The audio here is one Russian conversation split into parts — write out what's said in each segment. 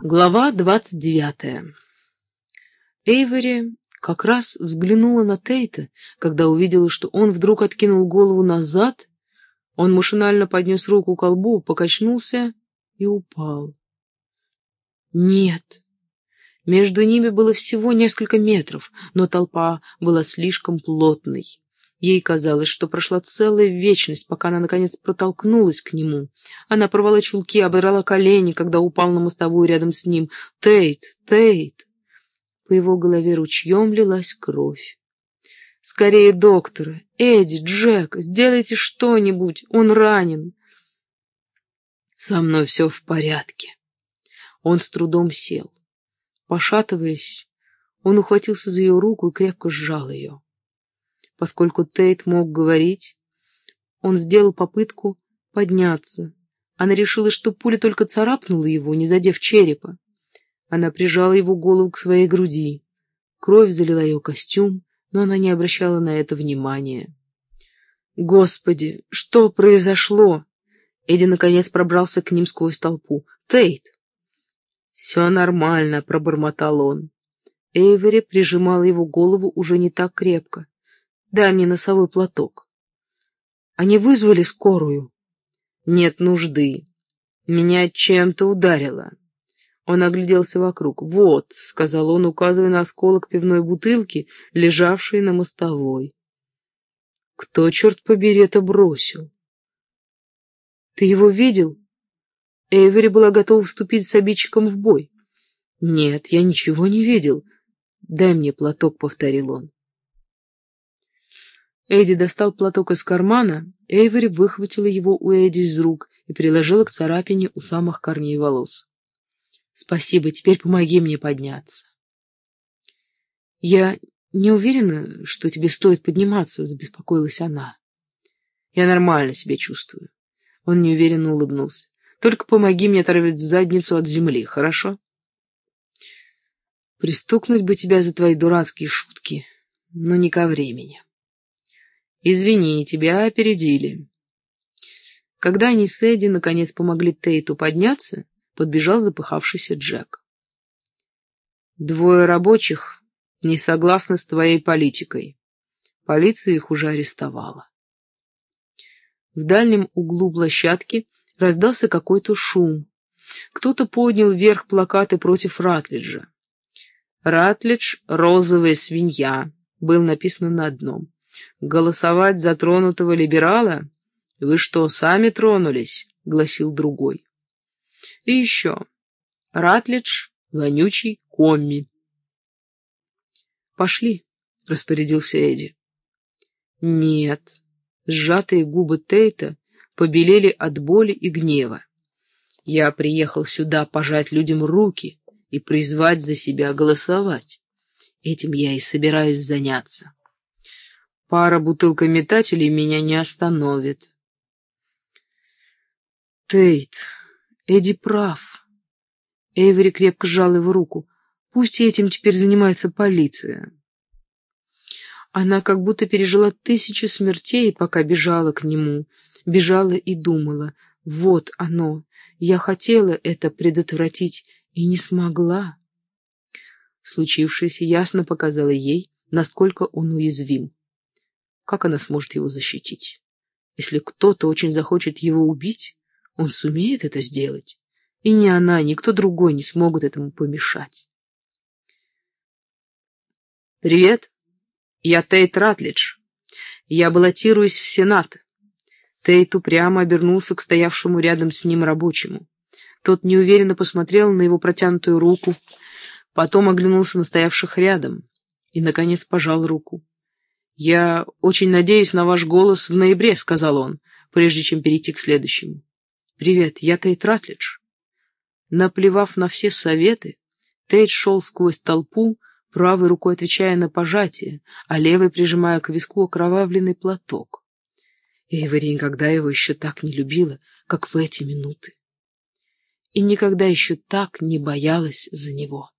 Глава двадцать девятая. Эйвери как раз взглянула на Тейта, когда увидела, что он вдруг откинул голову назад, он машинально поднес руку к колбу, покачнулся и упал. Нет. Между ними было всего несколько метров, но толпа была слишком плотной. Ей казалось, что прошла целая вечность, пока она, наконец, протолкнулась к нему. Она порвала чулки, обырала колени, когда упал на мостовую рядом с ним. «Тейт! Тейт!» По его голове ручьем лилась кровь. «Скорее, доктора! Эдди, Джек, сделайте что-нибудь! Он ранен!» «Со мной все в порядке!» Он с трудом сел. Пошатываясь, он ухватился за ее руку и крепко сжал ее. Поскольку Тейт мог говорить, он сделал попытку подняться. Она решила, что пуля только царапнула его, не задев черепа. Она прижала его голову к своей груди. Кровь залила ее костюм, но она не обращала на это внимания. «Господи, что произошло?» Эдди наконец пробрался к ним сквозь толпу. «Тейт!» «Все нормально», — пробормотал он. Эйвери прижимала его голову уже не так крепко. Дай мне носовой платок. Они вызвали скорую? Нет нужды. Меня чем-то ударило. Он огляделся вокруг. «Вот», — сказал он, указывая на осколок пивной бутылки, лежавшей на мостовой. «Кто, черт побери, это бросил?» «Ты его видел?» Эйвери была готова вступить с обидчиком в бой. «Нет, я ничего не видел. Дай мне платок», — повторил он. Эдди достал платок из кармана, Эйвери выхватила его у Эдди из рук и приложила к царапине у самых корней волос. «Спасибо, теперь помоги мне подняться». «Я не уверена, что тебе стоит подниматься», — забеспокоилась она. «Я нормально себя чувствую». Он неуверенно улыбнулся. «Только помоги мне оторвать задницу от земли, хорошо?» «Пристукнуть бы тебя за твои дурацкие шутки, но не ко времени». «Извини, тебя опередили». Когда они с Эдди наконец помогли Тейту подняться, подбежал запыхавшийся Джек. «Двое рабочих не согласны с твоей политикой. Полиция их уже арестовала». В дальнем углу площадки раздался какой-то шум. Кто-то поднял вверх плакаты против Ратлиджа. «Ратлидж — розовая свинья», был написано на одном. Голосовать за тронутого либерала? Вы что, сами тронулись? — гласил другой. И еще. Ратлидж, вонючий комми. Пошли, — распорядился Эдди. Нет. Сжатые губы Тейта побелели от боли и гнева. Я приехал сюда пожать людям руки и призвать за себя голосовать. Этим я и собираюсь заняться. Пара бутылкометателей меня не остановит. Тейт, Эдди прав. Эйвери крепко сжал его руку. Пусть этим теперь занимается полиция. Она как будто пережила тысячу смертей, пока бежала к нему. Бежала и думала. Вот оно. Я хотела это предотвратить и не смогла. Случившееся ясно показало ей, насколько он уязвим. Как она сможет его защитить? Если кто-то очень захочет его убить, он сумеет это сделать. И ни она, ни кто другой не смогут этому помешать. «Привет, я Тейт Ратлидж. Я баллотируюсь в Сенат». Тейт упрямо обернулся к стоявшему рядом с ним рабочему. Тот неуверенно посмотрел на его протянутую руку, потом оглянулся на стоявших рядом и, наконец, пожал руку. «Я очень надеюсь на ваш голос в ноябре», — сказал он, прежде чем перейти к следующему. «Привет, я Тейт Ратлидж». Наплевав на все советы, Тейт шел сквозь толпу, правой рукой отвечая на пожатие, а левой прижимая к виску окровавленный платок. Эйвори никогда его еще так не любила, как в эти минуты. И никогда еще так не боялась за него.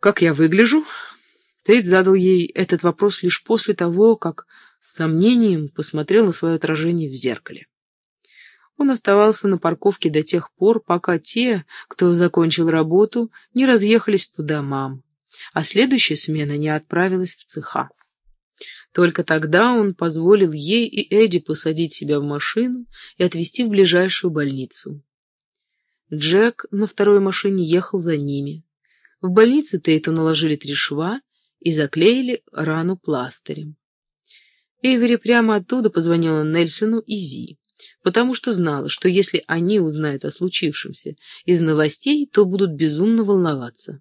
«Как я выгляжу?» Тейт задал ей этот вопрос лишь после того, как с сомнением посмотрел на свое отражение в зеркале. Он оставался на парковке до тех пор, пока те, кто закончил работу, не разъехались по домам, а следующая смена не отправилась в цеха. Только тогда он позволил ей и Эдди посадить себя в машину и отвезти в ближайшую больницу. Джек на второй машине ехал за ними. В больнице Тейту наложили три шва и заклеили рану пластырем. Эйвери прямо оттуда позвонила Нельсону и Зи, потому что знала, что если они узнают о случившемся из новостей, то будут безумно волноваться.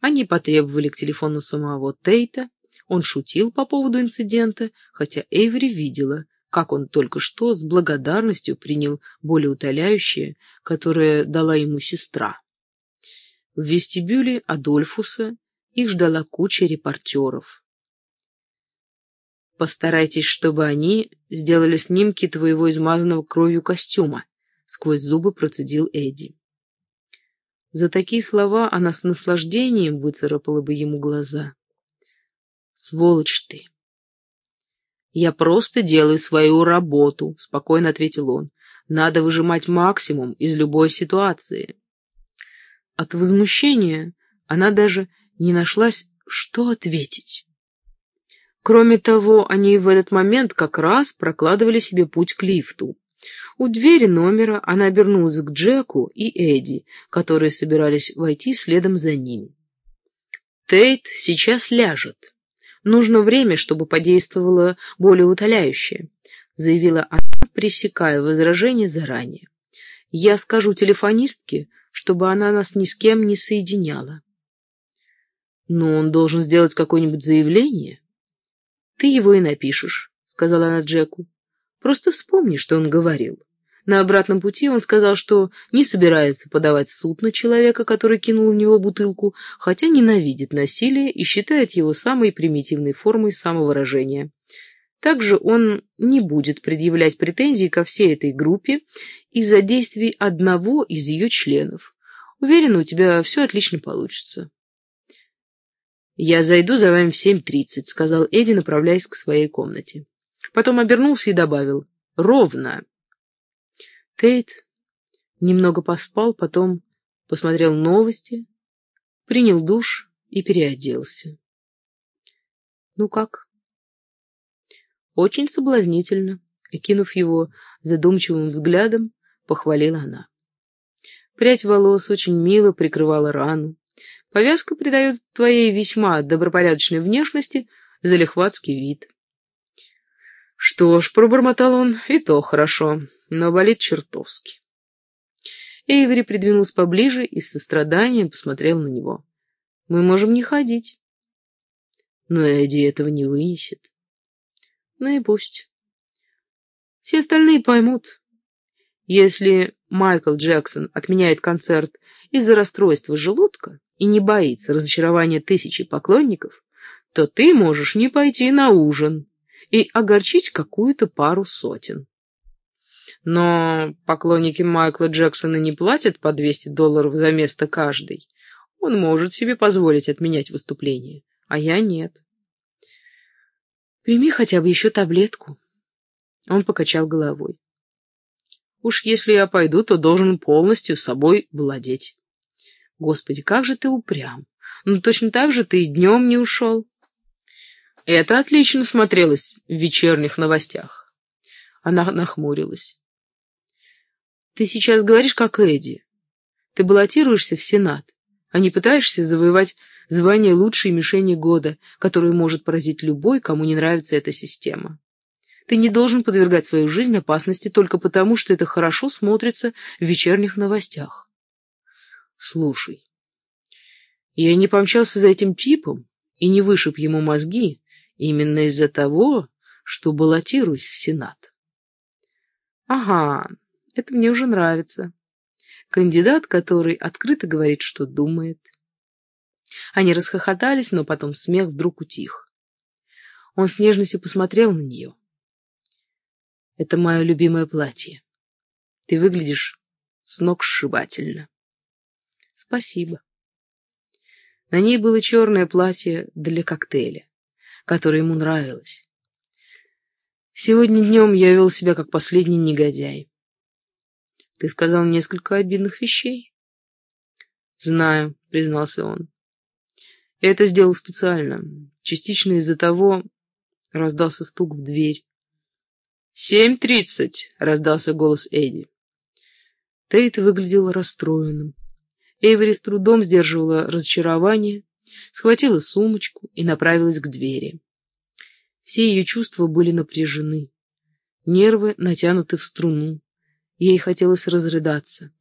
Они потребовали к телефону самого Тейта, он шутил по поводу инцидента, хотя Эйвери видела, как он только что с благодарностью принял более утоляющее, которое дала ему сестра. В вестибюле Адольфуса их ждала куча репортеров. «Постарайтесь, чтобы они сделали снимки твоего измазанного кровью костюма», — сквозь зубы процедил Эдди. За такие слова она с наслаждением выцарапала бы ему глаза. «Сволочь ты!» «Я просто делаю свою работу», — спокойно ответил он. «Надо выжимать максимум из любой ситуации». От возмущения она даже не нашлась, что ответить. Кроме того, они в этот момент как раз прокладывали себе путь к лифту. У двери номера она обернулась к Джеку и Эдди, которые собирались войти следом за ними. «Тейт сейчас ляжет. Нужно время, чтобы подействовало более утоляющее», заявила она, пресекая возражение заранее. «Я скажу телефонистке, чтобы она нас ни с кем не соединяла». «Но он должен сделать какое-нибудь заявление?» «Ты его и напишешь», — сказала она Джеку. «Просто вспомни, что он говорил». На обратном пути он сказал, что не собирается подавать в суд на человека, который кинул в него бутылку, хотя ненавидит насилие и считает его самой примитивной формой самовыражения. Также он не будет предъявлять претензий ко всей этой группе из-за действий одного из ее членов. Уверен, у тебя все отлично получится. «Я зайду за вами в семь тридцать», — сказал Эдди, направляясь к своей комнате. Потом обернулся и добавил «Ровно». Тейт немного поспал, потом посмотрел новости, принял душ и переоделся. «Ну как?» «Очень соблазнительно», — окинув его задумчивым взглядом, похвалила она. Прядь волос очень мило прикрывала рану. Повязка придает твоей весьма добропорядочной внешности залихватский вид. Что ж, пробормотал он, и то хорошо, но болит чертовски. Эйвери придвинулся поближе и с состраданием посмотрел на него. Мы можем не ходить. Но Эдди этого не вынесет. Ну и пусть. Все остальные поймут. Если Майкл Джексон отменяет концерт из-за расстройства желудка, и не боится разочарования тысячи поклонников, то ты можешь не пойти на ужин и огорчить какую-то пару сотен. Но поклонники Майкла Джексона не платят по 200 долларов за место каждый. Он может себе позволить отменять выступление, а я нет. Прими хотя бы еще таблетку. Он покачал головой. Уж если я пойду, то должен полностью собой владеть. Господи, как же ты упрям. Ну, точно так же ты и днем не ушел. Это отлично смотрелось в вечерних новостях. Она нахмурилась. Ты сейчас говоришь, как Эдди. Ты баллотируешься в Сенат, а не пытаешься завоевать звание лучшей мишени года, которое может поразить любой, кому не нравится эта система. Ты не должен подвергать свою жизнь опасности только потому, что это хорошо смотрится в вечерних новостях. Слушай, я не помчался за этим типом и не вышиб ему мозги именно из-за того, что баллотируюсь в Сенат. Ага, это мне уже нравится. Кандидат, который открыто говорит, что думает. Они расхохотались, но потом смех вдруг утих. Он с нежностью посмотрел на нее. «Это мое любимое платье. Ты выглядишь с ног сшибательно». Спасибо. На ней было черное платье для коктейля, которое ему нравилось. Сегодня днем я вел себя как последний негодяй. Ты сказал несколько обидных вещей. Знаю, признался он. Я это сделал специально. Частично из-за того раздался стук в дверь. «Семь тридцать!» — раздался голос Эдди. Тейт выглядел расстроенным. Эйвери с трудом сдерживала разочарование, схватила сумочку и направилась к двери. Все ее чувства были напряжены. Нервы натянуты в струну. Ей хотелось разрыдаться.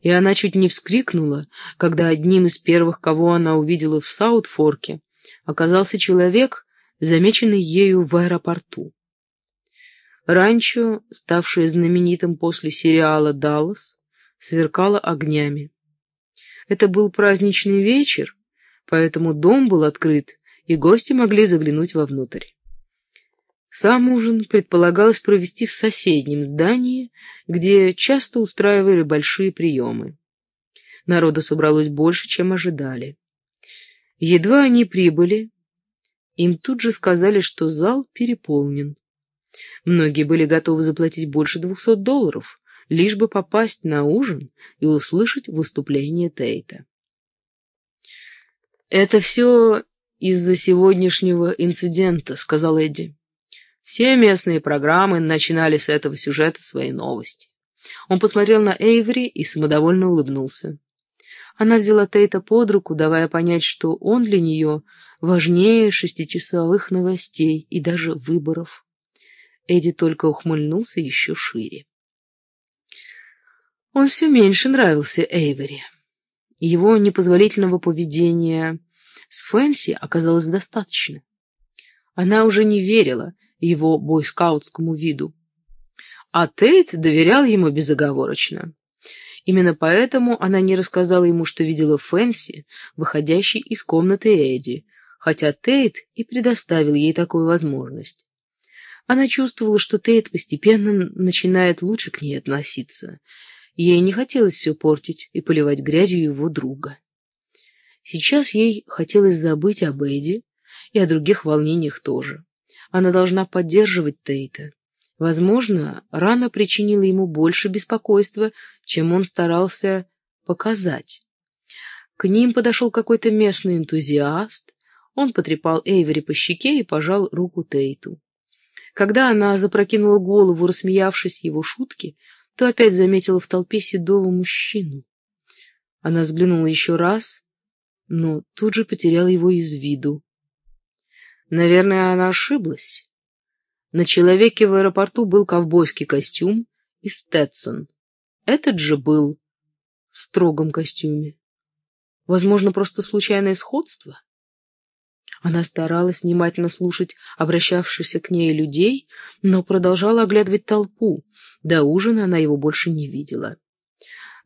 И она чуть не вскрикнула, когда одним из первых, кого она увидела в Саутфорке, оказался человек, замеченный ею в аэропорту. Ранчо, ставшее знаменитым после сериала «Даллас», сверкало огнями. Это был праздничный вечер, поэтому дом был открыт, и гости могли заглянуть вовнутрь. Сам ужин предполагалось провести в соседнем здании, где часто устраивали большие приемы. Народу собралось больше, чем ожидали. Едва они прибыли, им тут же сказали, что зал переполнен. Многие были готовы заплатить больше двухсот долларов, лишь бы попасть на ужин и услышать выступление Тейта. «Это все из-за сегодняшнего инцидента», — сказал Эдди. «Все местные программы начинали с этого сюжета свои новости». Он посмотрел на Эйври и самодовольно улыбнулся. Она взяла Тейта под руку, давая понять, что он для нее важнее шестичасовых новостей и даже выборов. Эдди только ухмыльнулся еще шире. Он все меньше нравился Эйвери. Его непозволительного поведения с Фэнси оказалось достаточно. Она уже не верила его бойскаутскому виду. А Тейт доверял ему безоговорочно. Именно поэтому она не рассказала ему, что видела Фэнси, выходящей из комнаты Эдди, хотя Тейт и предоставил ей такую возможность. Она чувствовала, что Тейт постепенно начинает лучше к ней относиться. Ей не хотелось все портить и поливать грязью его друга. Сейчас ей хотелось забыть об Эдди и о других волнениях тоже. Она должна поддерживать Тейта. Возможно, рана причинила ему больше беспокойства, чем он старался показать. К ним подошел какой-то местный энтузиаст. Он потрепал Эйвери по щеке и пожал руку Тейту. Когда она запрокинула голову, рассмеявшись его шутке, то опять заметила в толпе седого мужчину. Она взглянула еще раз, но тут же потеряла его из виду. Наверное, она ошиблась. На человеке в аэропорту был ковбойский костюм и Стэтсон. Этот же был в строгом костюме. Возможно, просто случайное сходство? Она старалась внимательно слушать обращавшихся к ней людей, но продолжала оглядывать толпу. До ужина она его больше не видела.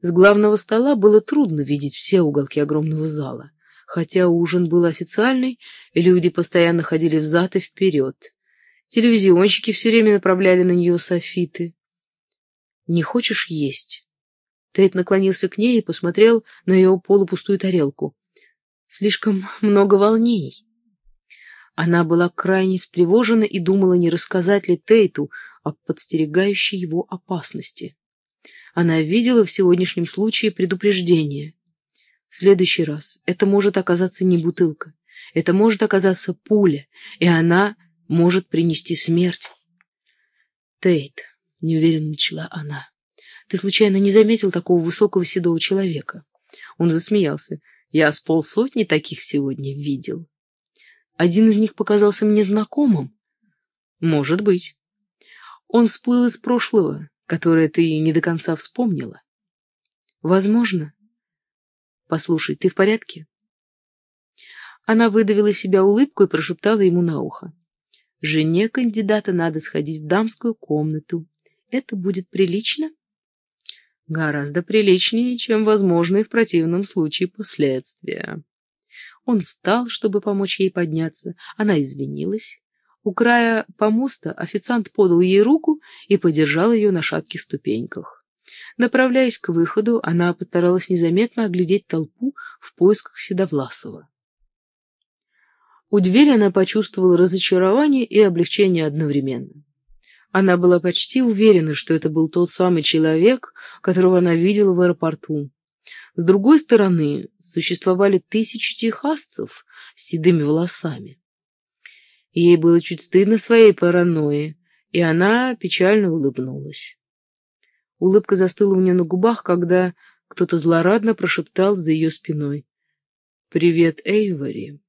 С главного стола было трудно видеть все уголки огромного зала. Хотя ужин был официальный, люди постоянно ходили взад и вперед. Телевизионщики все время направляли на нее софиты. «Не хочешь есть?» Тейт наклонился к ней и посмотрел на ее полупустую тарелку. «Слишком много волнений». Она была крайне встревожена и думала, не рассказать ли Тейту о подстерегающей его опасности. Она видела в сегодняшнем случае предупреждение. В следующий раз это может оказаться не бутылка, это может оказаться пуля, и она может принести смерть. Тейт, неуверенно начала она, ты случайно не заметил такого высокого седого человека? Он засмеялся. Я с полсотни таких сегодня видел. Один из них показался мне знакомым. Может быть. Он всплыл из прошлого, которое ты не до конца вспомнила. Возможно. Послушай, ты в порядке? Она выдавила из себя улыбку и прошептала ему на ухо. Жене кандидата надо сходить в дамскую комнату. Это будет прилично? Гораздо приличнее, чем возможные в противном случае последствия. Он встал, чтобы помочь ей подняться. Она извинилась. У края помоста официант подал ей руку и подержал ее на шатких ступеньках. Направляясь к выходу, она постаралась незаметно оглядеть толпу в поисках Седовласова. У двери она почувствовала разочарование и облегчение одновременно. Она была почти уверена, что это был тот самый человек, которого она видела в аэропорту. С другой стороны, существовали тысячи техасцев с седыми волосами. Ей было чуть стыдно своей паранойи, и она печально улыбнулась. Улыбка застыла у нее на губах, когда кто-то злорадно прошептал за ее спиной. «Привет, Эйвори!»